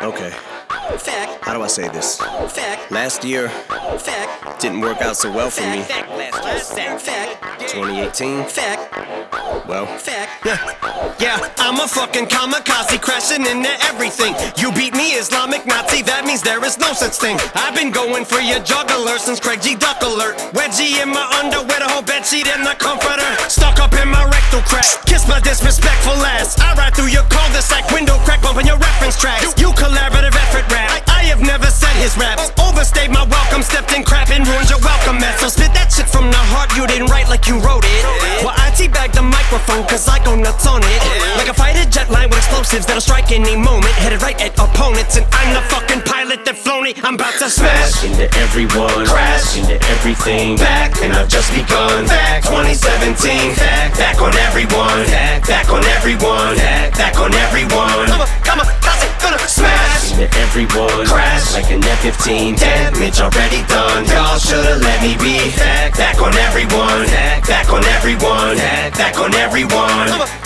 Okay, Fact. how do I say this? Fact. Last year Fact. didn't work out so well for me. Fact. Fact. Fact. 2018, Fact. well, Fact. Yeah, I'm a fucking kamikaze crashing into everything. You beat me, Islamic Nazi, that means there is no such thing. I've been going for your jugular since Craig G. Duck alert. Wedgie in my underwear, the whole bedsheet in the comforter. Stuck up in my rectal crack. Kiss my disrespectful ass. I ride through your cul-de-sac window crack, bumping your tracks. You collaborative effort rap. I, I have never said his raps. Overstayed my welcome, stepped in crap and ruined your welcome mat. So spit that shit from the heart, you didn't write like you wrote it. Well, I teabag the microphone, cause I go nuts on it. Like a fighter jet line with explosives that'll strike any moment. Headed right at opponents, and I'm the fucking pilot that flown it. I'm about to smash. into everyone, crash into everything. Back, and I've just begun. Back 2017, back, back on everyone. Back, back on everyone. Back, back on everyone. Everyone, crash like an F-15. Damage already done. Y'all should've let me be. Back, back on everyone. Back, back on everyone. Back, back on everyone.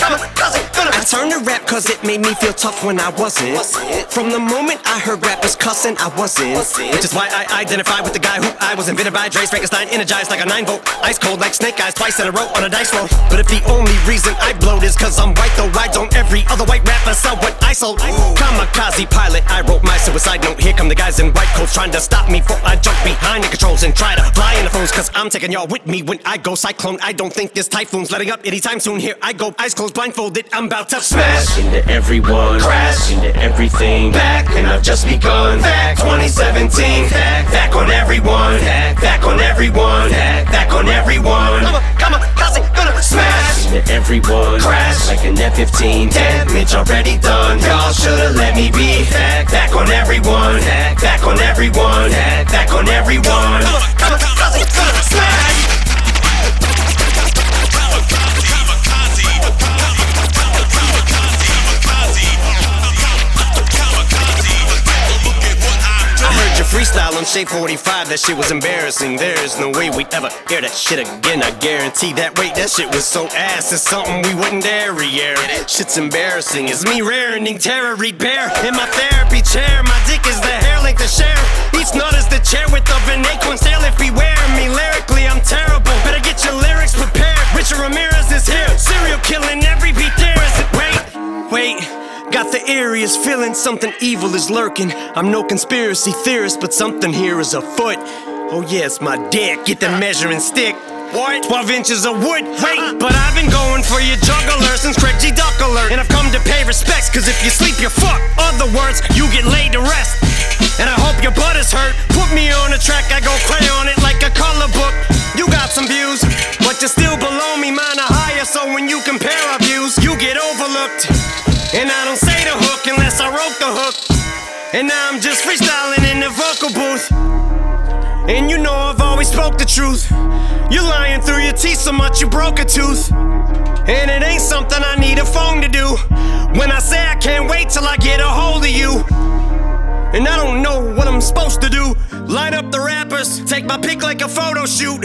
Cause it made me feel tough when I wasn't. From the moment I heard rappers cussing, I wasn't. Which is why I identify with the guy who I was invented by Dre Frankenstein, energized like a 9 volt. Ice cold like snake eyes, twice in a row on a dice roll. But if the only reason I blowed is cause I'm white, though why don't every other white rapper sell what I sold? Kamikaze pilot, I wrote my suicide note. Here come the guys in white coats trying to stop me before I jump behind the controls and try to fly in the phones. Cause I'm taking y'all with me when I go cyclone. I don't think this typhoon's letting up anytime soon. Here I go, eyes closed, blindfolded. I'm about to smash. into everyone, crash into everything. Back, and I've just begun. Back 2017, back, back on everyone. Back, back on everyone. Back, back on everyone. On, how's it gonna smash? Into everyone, crash like an F-15. Damage already done. Y'all should've let me be. Back, back on everyone. Back, back on everyone. Back, back on everyone. Freestyle on Shade 45, that shit was embarrassing. There's no way we'd ever hear that shit again. I guarantee that. Wait, that shit was so ass, it's something we wouldn't dare re-air. Shit's embarrassing. It's me rearing terror, bear. In my therapy chair, my dick is the hair length to share. Each nut is the chair with of an acorn tail. If wearing me lyrically, I'm terrible. Better get your lyrics prepared. Richard Ramirez is here. Serial killing every beat there is it. Wait, wait. Got the eeriest feeling something evil is lurking. I'm no conspiracy theorist, but something here is afoot. Oh, yes, my dick. Get the measuring stick. What? 12 inches of wood. Wait, but I've been going for your jugular since Craig G. Duck alert. And I've come to pay respects, cause if you sleep, you're fucked. Other words, you get laid to rest. And I hope your butt is hurt. Put me on a track, I go play on it like a color book. You got some views, but you're still below me, mine are higher. So when you compare our views, you get overlooked. And I don't say the hook unless I wrote the hook. And now I'm just freestyling in the vocal booth. And you know I've always spoke the truth. You're lying through your teeth so much you broke a tooth. And it ain't something I need a phone to do. When I say I can't wait till I get a hold of you. And I don't know what I'm supposed to do. Line up the rappers, take my pick like a photo shoot.